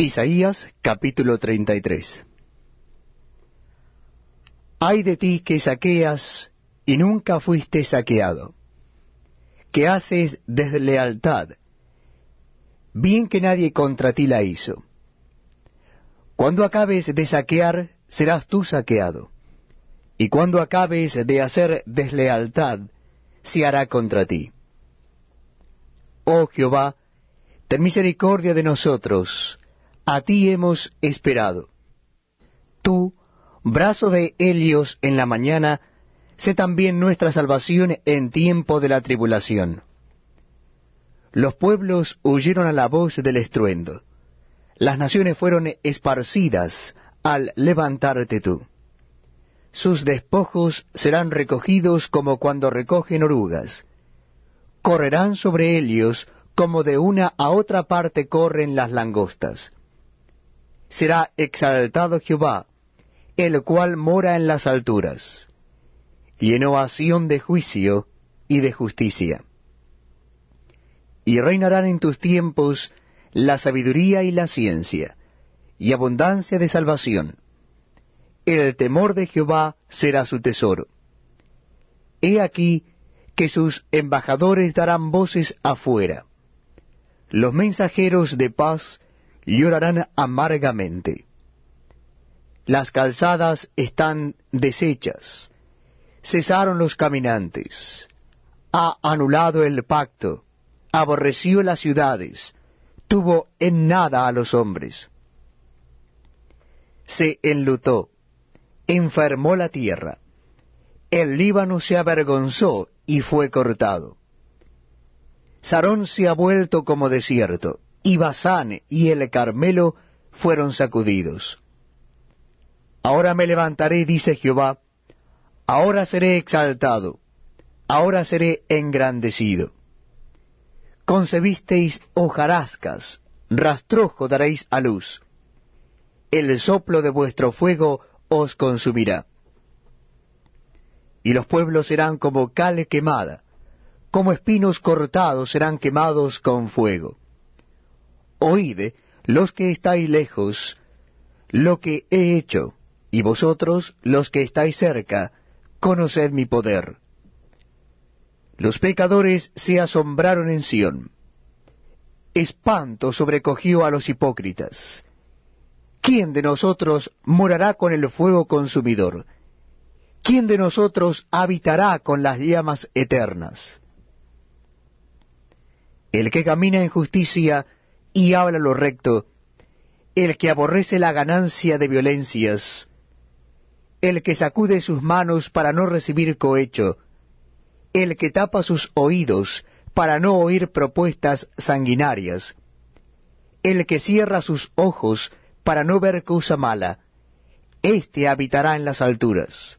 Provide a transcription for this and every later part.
Isaías capítulo 33 Ay de ti que saqueas y nunca fuiste saqueado, que haces deslealtad, bien que nadie contra ti la hizo. Cuando acabes de saquear, serás tú saqueado, y cuando acabes de hacer deslealtad, se hará contra ti. Oh Jehová, ten misericordia de nosotros, a ti hemos esperado. Tú, brazo de Helios en la mañana, sé también nuestra salvación en tiempo de la tribulación. Los pueblos huyeron a la voz del estruendo. Las naciones fueron esparcidas al levantarte tú. Sus despojos serán recogidos como cuando recogen orugas. Correrán sobre ellos como de una a otra parte corren las langostas será exaltado Jehová, el cual mora en las alturas, y en ovación de juicio y de justicia. Y reinarán en tus tiempos la sabiduría y la ciencia, y abundancia de salvación. El temor de Jehová será su tesoro. He aquí que sus embajadores darán voces afuera. Los mensajeros de paz llorarán amargamente. Las calzadas están deshechas, cesaron los caminantes, ha anulado el pacto, aborreció las ciudades, tuvo en nada a los hombres. Se enlutó, enfermó la tierra, el Líbano se avergonzó y fue cortado. Sarón se ha vuelto como desierto, y Basán y el Carmelo fueron sacudidos. Ahora me levantaré, dice Jehová, ahora seré exaltado, ahora seré engrandecido. Concebisteis hojarascas, rastrojo daréis a luz. El soplo de vuestro fuego os consumirá. Y los pueblos serán como cal quemada, como espinos cortados serán quemados con fuego oíd los que estáis lejos, lo que he hecho, y vosotros, los que estáis cerca, conoced mi poder. Los pecadores se asombraron en Sión. Espanto sobrecogió a los hipócritas. ¿Quién de nosotros morará con el fuego consumidor? ¿Quién de nosotros habitará con las llamas eternas? El que camina en justicia y habla lo recto, el que aborrece la ganancia de violencias, el que sacude sus manos para no recibir cohecho, el que tapa sus oídos para no oír propuestas sanguinarias, el que cierra sus ojos para no ver cosa mala, éste habitará en las alturas.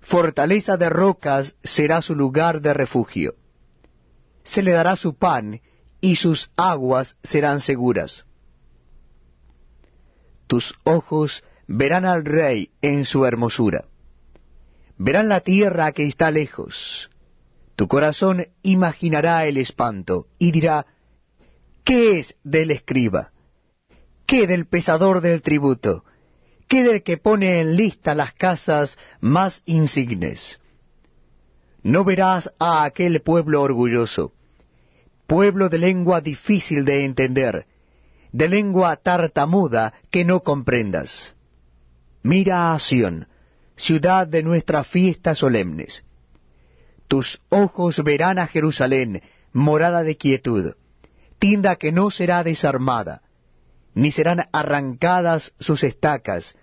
Fortaleza de rocas será su lugar de refugio. Se le dará su pan y sus aguas serán seguras. Tus ojos verán al rey en su hermosura. Verán la tierra que está lejos. Tu corazón imaginará el espanto y dirá, ¿qué es del escriba? ¿Qué del pesador del tributo? ¿Qué del que pone en lista las casas más insignes? No verás a aquel pueblo orgulloso pueblo de lengua difícil de entender, de lengua tartamuda que no comprendas. Mira a Sión, ciudad de nuestras fiestas solemnes. Tus ojos verán a Jerusalén, morada de quietud, tienda que no será desarmada, ni serán arrancadas sus estacas,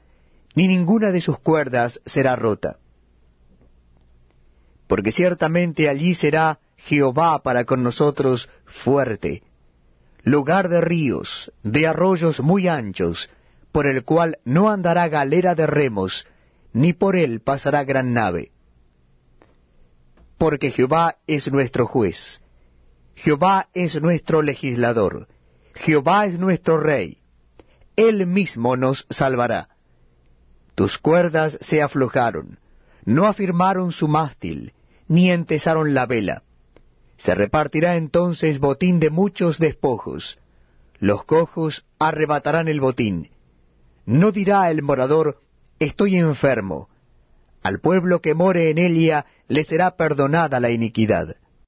ni ninguna de sus cuerdas será rota. Porque ciertamente allí será Jehová para con nosotros fuerte, lugar de ríos, de arroyos muy anchos, por el cual no andará galera de remos, ni por él pasará gran nave. Porque Jehová es nuestro juez, Jehová es nuestro legislador, Jehová es nuestro rey, él mismo nos salvará. Tus cuerdas se aflojaron, no afirmaron su mástil, ni entesaron la vela se repartirá entonces botín de muchos despojos. Los cojos arrebatarán el botín. No dirá el morador, estoy enfermo. Al pueblo que more en Elia le será perdonada la iniquidad